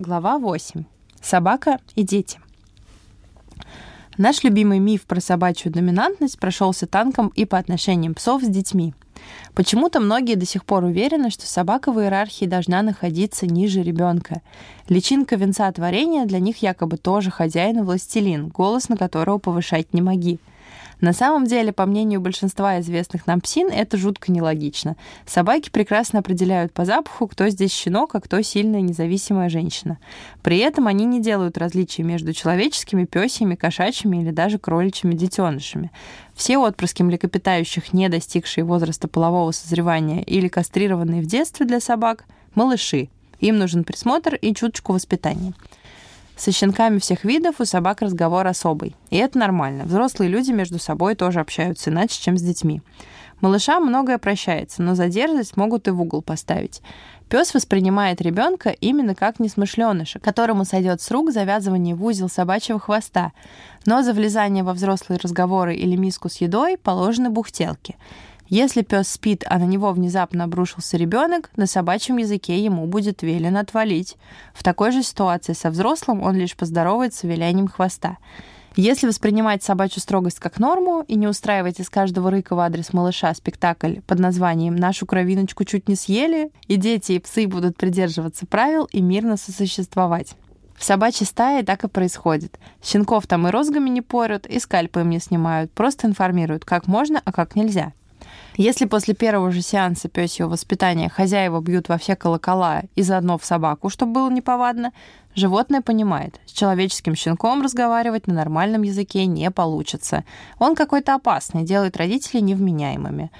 Глава 8. Собака и дети. Наш любимый миф про собачью доминантность прошелся танком и по отношениям псов с детьми. Почему-то многие до сих пор уверены, что собака в иерархии должна находиться ниже ребенка. Личинка венца творения для них якобы тоже хозяин и властелин, голос на которого повышать не моги – на самом деле, по мнению большинства известных нам псин, это жутко нелогично. Собаки прекрасно определяют по запаху, кто здесь щенок, а кто сильная независимая женщина. При этом они не делают различий между человеческими, пёсьями, кошачьими или даже кроличьими детенышами. Все отпрыски млекопитающих, не достигшие возраста полового созревания или кастрированные в детстве для собак, малыши. Им нужен присмотр и чуточку воспитания. Со щенками всех видов у собак разговор особый. И это нормально. Взрослые люди между собой тоже общаются иначе, чем с детьми. Малышам многое прощается, но за дерзость могут и в угол поставить. Пес воспринимает ребенка именно как несмышленыша, которому сойдет с рук завязывание в узел собачьего хвоста, но за влезание во взрослые разговоры или миску с едой положены бухтелки. Если пес спит, а на него внезапно обрушился ребенок, на собачьем языке ему будет велено отвалить. В такой же ситуации со взрослым он лишь поздоровается вилянием хвоста. Если воспринимать собачью строгость как норму и не устраивать из каждого рыка в адрес малыша спектакль под названием «Нашу кровиночку чуть не съели», и дети, и псы будут придерживаться правил и мирно сосуществовать. В собачьей стае так и происходит. Щенков там и розгами не порют, и скальпы им не снимают, просто информируют, как можно, а как нельзя. Если после первого же сеанса пёсьего воспитания хозяева бьют во все колокола и заодно в собаку, чтобы было неповадно, животное понимает, с человеческим щенком разговаривать на нормальном языке не получится. Он какой-то опасный, делает родителей невменяемыми.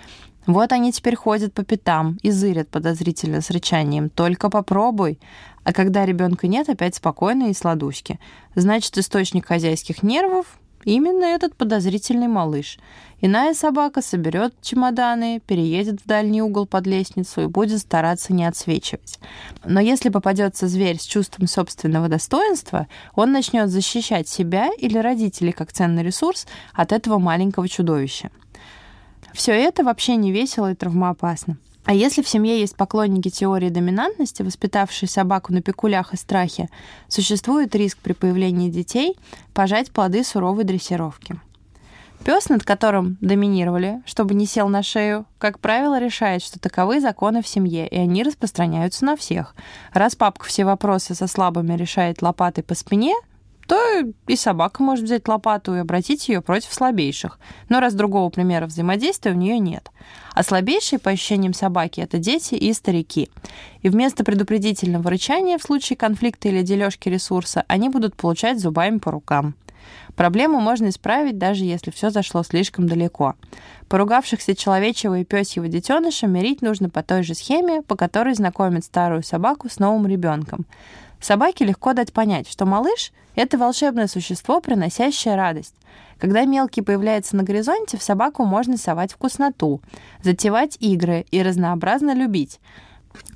Вот они теперь ходят по пятам и зырят подозрительно с рычанием. Только попробуй. А когда ребенка нет, опять спокойно и сладуськи. Значит, источник хозяйских нервов Именно этот подозрительный малыш. Иная собака соберет чемоданы, переедет в дальний угол под лестницу и будет стараться не отсвечивать. Но если попадется зверь с чувством собственного достоинства, он начнет защищать себя или родителей как ценный ресурс от этого маленького чудовища. Все это вообще не весело и травмоопасно. А если в семье есть поклонники теории доминантности, воспитавшие собаку на пекулях и страхе, существует риск при появлении детей пожать плоды суровой дрессировки. Пес, над которым доминировали, чтобы не сел на шею, как правило, решает, что таковы законы в семье, и они распространяются на всех. Раз папка все вопросы со слабыми решает лопатой по спине, то и собака может взять лопату и обратить ее против слабейших. Но раз другого примера взаимодействия у нее нет. А слабейшие, по ощущениям собаки, это дети и старики. И вместо предупредительного рычания в случае конфликта или дележки ресурса они будут получать зубами по рукам. Проблему можно исправить, даже если все зашло слишком далеко. Поругавшихся человечего и пёсьего детеныша мирить нужно по той же схеме, по которой знакомят старую собаку с новым ребенком. Собаке легко дать понять, что малыш — это волшебное существо, приносящее радость. Когда мелкий появляется на горизонте, в собаку можно совать вкусноту, затевать игры и разнообразно любить.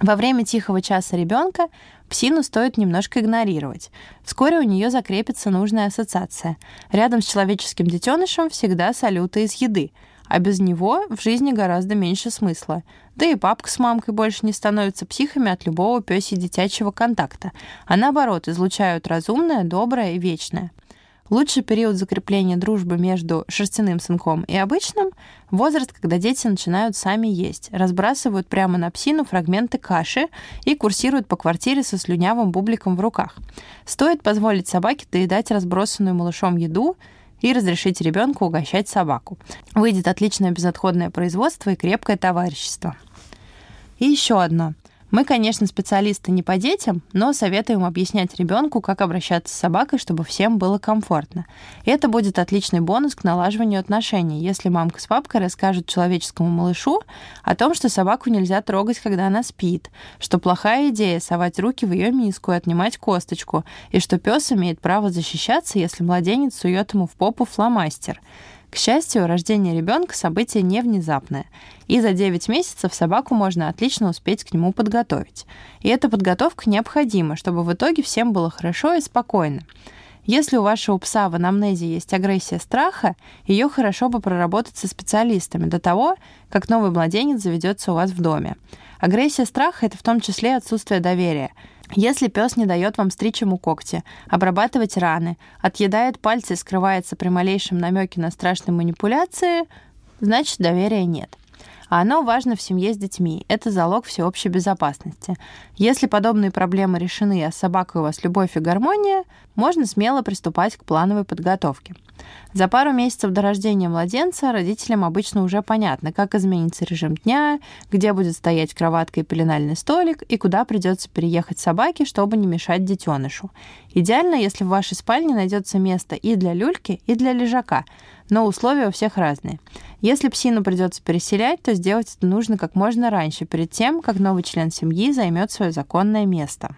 Во время тихого часа ребенка псину стоит немножко игнорировать. Вскоре у нее закрепится нужная ассоциация. Рядом с человеческим детенышем всегда салюты из еды — а без него в жизни гораздо меньше смысла. Да и папка с мамкой больше не становятся психами от любого пёси-детячего контакта, а наоборот излучают разумное, доброе и вечное. Лучший период закрепления дружбы между шерстяным сынком и обычным — возраст, когда дети начинают сами есть, разбрасывают прямо на псину фрагменты каши и курсируют по квартире со слюнявым бубликом в руках. Стоит позволить собаке доедать разбросанную малышом еду — и разрешить ребенку угощать собаку. Выйдет отличное безотходное производство и крепкое товарищество. И еще одно. Мы, конечно, специалисты не по детям, но советуем объяснять ребенку, как обращаться с собакой, чтобы всем было комфортно. И это будет отличный бонус к налаживанию отношений, если мамка с папкой расскажут человеческому малышу о том, что собаку нельзя трогать, когда она спит, что плохая идея совать руки в ее миску и отнимать косточку, и что пес имеет право защищаться, если младенец сует ему в попу фломастер. К счастью, рождение ребенка событие не внезапное, и за 9 месяцев собаку можно отлично успеть к нему подготовить. И эта подготовка необходима, чтобы в итоге всем было хорошо и спокойно. Если у вашего пса в анамнезе есть агрессия страха, ее хорошо бы проработать со специалистами до того, как новый младенец заведется у вас в доме. Агрессия страха — это в том числе отсутствие доверия. Если пес не дает вам стричь ему когти, обрабатывать раны, отъедает пальцы и скрывается при малейшем намеке на страшные манипуляции, значит доверия нет а оно важно в семье с детьми. Это залог всеобщей безопасности. Если подобные проблемы решены, а с собакой у вас любовь и гармония, можно смело приступать к плановой подготовке. За пару месяцев до рождения младенца родителям обычно уже понятно, как изменится режим дня, где будет стоять кроватка и пеленальный столик, и куда придется переехать собаке, чтобы не мешать детенышу. Идеально, если в вашей спальне найдется место и для люльки, и для лежака, но условия у всех разные. Если псину придется переселять, то сделать это нужно как можно раньше, перед тем, как новый член семьи займет свое законное место.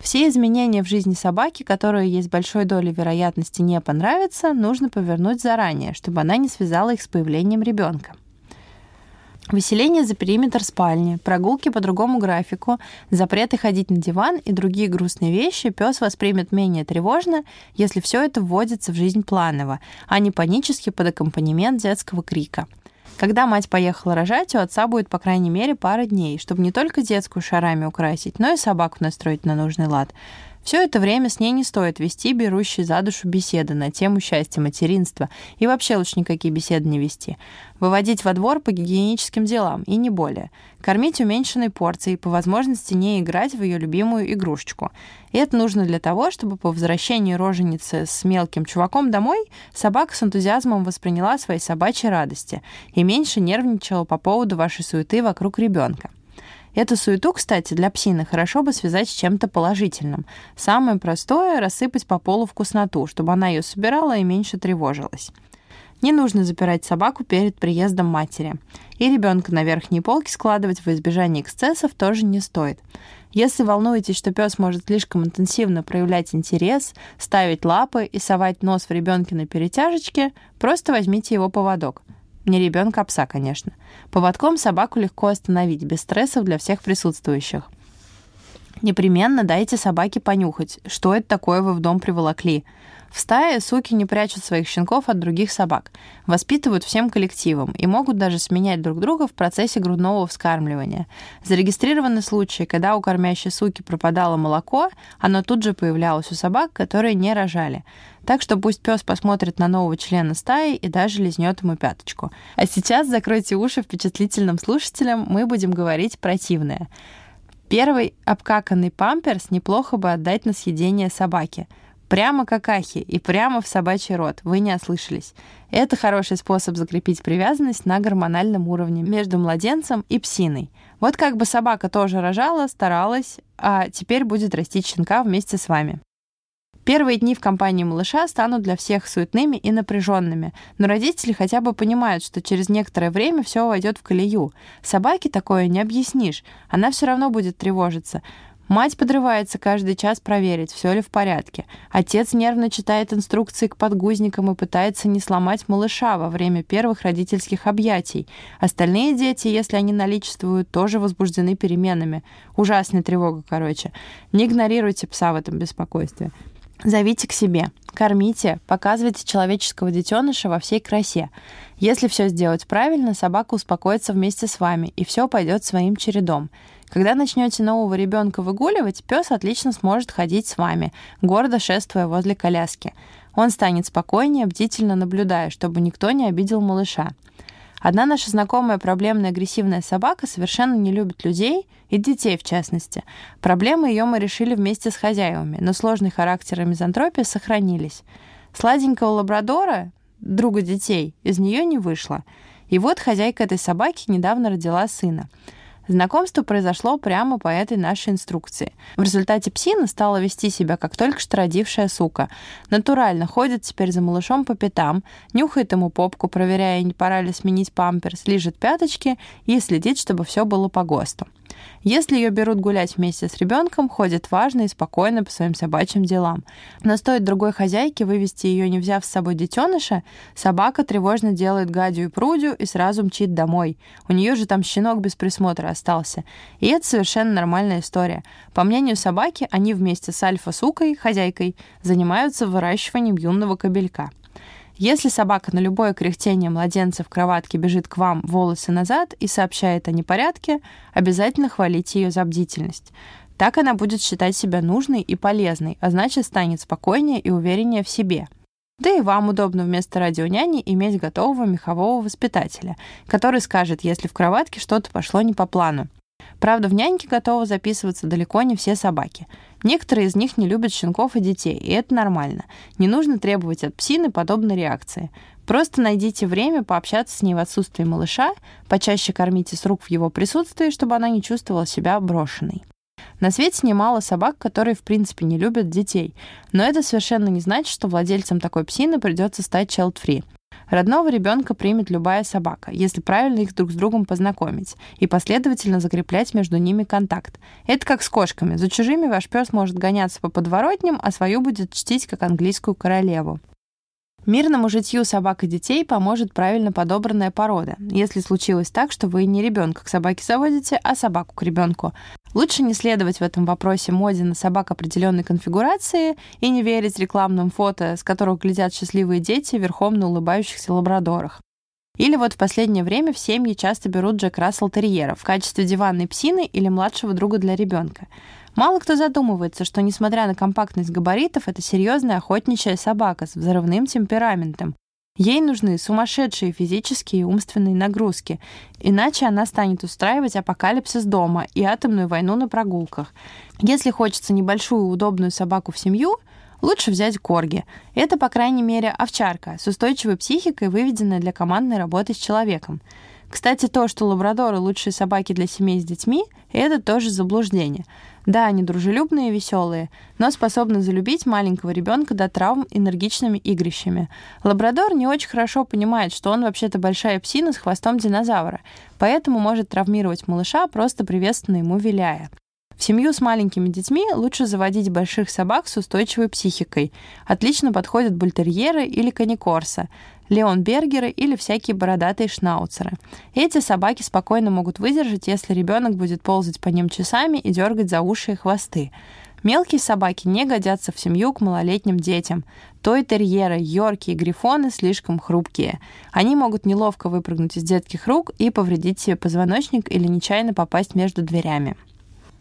Все изменения в жизни собаки, которые есть большой долей вероятности не понравятся, нужно повернуть заранее, чтобы она не связала их с появлением ребенка. Выселение за периметр спальни, прогулки по другому графику, запреты ходить на диван и другие грустные вещи пес воспримет менее тревожно, если все это вводится в жизнь планово, а не панически под аккомпанемент детского крика. Когда мать поехала рожать, у отца будет по крайней мере пара дней, чтобы не только детскую шарами украсить, но и собаку настроить на нужный лад. Все это время с ней не стоит вести берущие за душу беседы на тему счастья материнства и вообще лучше никакие беседы не вести. Выводить во двор по гигиеническим делам и не более. Кормить уменьшенной порцией, по возможности не играть в ее любимую игрушечку. И это нужно для того, чтобы по возвращении роженицы с мелким чуваком домой собака с энтузиазмом восприняла свои собачьи радости и меньше нервничала по поводу вашей суеты вокруг ребенка. Эту суету, кстати, для псины хорошо бы связать с чем-то положительным. Самое простое — рассыпать по полу вкусноту, чтобы она ее собирала и меньше тревожилась. Не нужно запирать собаку перед приездом матери. И ребенка на верхней полке складывать во избежание эксцессов тоже не стоит. Если волнуетесь, что пес может слишком интенсивно проявлять интерес, ставить лапы и совать нос в ребенке на перетяжечке, просто возьмите его поводок. Не ребенка, а пса, конечно. Поводком собаку легко остановить, без стрессов для всех присутствующих. Непременно дайте собаке понюхать, что это такое вы в дом приволокли. В стае суки не прячут своих щенков от других собак, воспитывают всем коллективом и могут даже сменять друг друга в процессе грудного вскармливания. Зарегистрированы случаи, когда у кормящей суки пропадало молоко, оно тут же появлялось у собак, которые не рожали. Так что пусть пес посмотрит на нового члена стаи и даже лизнет ему пяточку. А сейчас закройте уши впечатлительным слушателям, мы будем говорить противное. Первый обкаканный памперс неплохо бы отдать на съедение собаке. Прямо как ахи и прямо в собачий рот. Вы не ослышались. Это хороший способ закрепить привязанность на гормональном уровне между младенцем и псиной. Вот как бы собака тоже рожала, старалась, а теперь будет растить щенка вместе с вами. Первые дни в компании малыша станут для всех суетными и напряженными, но родители хотя бы понимают, что через некоторое время все войдет в колею. Собаке такое не объяснишь, она все равно будет тревожиться. Мать подрывается каждый час проверить, все ли в порядке. Отец нервно читает инструкции к подгузникам и пытается не сломать малыша во время первых родительских объятий. Остальные дети, если они наличествуют, тоже возбуждены переменами. Ужасная тревога, короче. Не игнорируйте пса в этом беспокойстве. Зовите к себе, кормите, показывайте человеческого детеныша во всей красе. Если все сделать правильно, собака успокоится вместе с вами, и все пойдет своим чередом. Когда начнете нового ребенка выгуливать, пес отлично сможет ходить с вами, гордо шествуя возле коляски. Он станет спокойнее, бдительно наблюдая, чтобы никто не обидел малыша. Одна наша знакомая проблемная агрессивная собака совершенно не любит людей и детей в частности. Проблемы ее мы решили вместе с хозяевами, но сложный характер и мизантропия сохранились. Сладенького лабрадора, друга детей, из нее не вышло. И вот хозяйка этой собаки недавно родила сына. Знакомство произошло прямо по этой нашей инструкции. В результате псина стала вести себя как только что родившая сука. Натурально ходит теперь за малышом по пятам, нюхает ему попку, проверяя, не пора ли сменить памперс, лижет пяточки и следит, чтобы все было по ГОСТу. Если ее берут гулять вместе с ребенком, ходит важно и спокойно по своим собачьим делам. Но стоит другой хозяйке вывести ее, не взяв с собой детеныша, собака тревожно делает гадю и прудю и сразу мчит домой. У нее же там щенок без присмотра остался. И это совершенно нормальная история. По мнению собаки, они вместе с альфа-сукой, хозяйкой, занимаются выращиванием юного кобелька. Если собака на любое кряхтение младенца в кроватке бежит к вам волосы назад и сообщает о непорядке, обязательно хвалите ее за бдительность. Так она будет считать себя нужной и полезной, а значит станет спокойнее и увереннее в себе. Да и вам удобно вместо радионяни иметь готового мехового воспитателя, который скажет, если в кроватке что-то пошло не по плану. Правда, в няньке готовы записываться далеко не все собаки. Некоторые из них не любят щенков и детей, и это нормально. Не нужно требовать от псины подобной реакции. Просто найдите время пообщаться с ней в отсутствии малыша, почаще кормите с рук в его присутствии, чтобы она не чувствовала себя брошенной. На свете немало собак, которые в принципе не любят детей, но это совершенно не значит, что владельцам такой псины придется стать child-free. Родного ребенка примет любая собака, если правильно их друг с другом познакомить и последовательно закреплять между ними контакт. Это как с кошками. За чужими ваш пес может гоняться по подворотням, а свою будет чтить как английскую королеву. Мирному житью собак и детей поможет правильно подобранная порода, если случилось так, что вы не ребенка к собаке заводите, а собаку к ребенку. Лучше не следовать в этом вопросе моде на собак определенной конфигурации и не верить рекламным фото, с которых глядят счастливые дети верхом на улыбающихся лабрадорах. Или вот в последнее время в семьи часто берут Джек Рассел терьера в качестве диванной псины или младшего друга для ребенка. Мало кто задумывается, что, несмотря на компактность габаритов, это серьезная охотничья собака с взрывным темпераментом. Ей нужны сумасшедшие физические и умственные нагрузки, иначе она станет устраивать апокалипсис дома и атомную войну на прогулках. Если хочется небольшую удобную собаку в семью, лучше взять корги. Это, по крайней мере, овчарка с устойчивой психикой, выведенная для командной работы с человеком. Кстати, то, что лабрадоры лучшие собаки для семей с детьми, это тоже заблуждение. Да, они дружелюбные и веселые, но способны залюбить маленького ребенка до травм энергичными игрищами. Лабрадор не очень хорошо понимает, что он вообще-то большая псина с хвостом динозавра, поэтому может травмировать малыша, просто приветственно ему виляя. В семью с маленькими детьми лучше заводить больших собак с устойчивой психикой. Отлично подходят бультерьеры или каникорса, леонбергеры или всякие бородатые шнауцеры. Эти собаки спокойно могут выдержать, если ребенок будет ползать по ним часами и дергать за уши и хвосты. Мелкие собаки не годятся в семью к малолетним детям. Той-терьеры, йорки и грифоны слишком хрупкие. Они могут неловко выпрыгнуть из детских рук и повредить себе позвоночник или нечаянно попасть между дверями.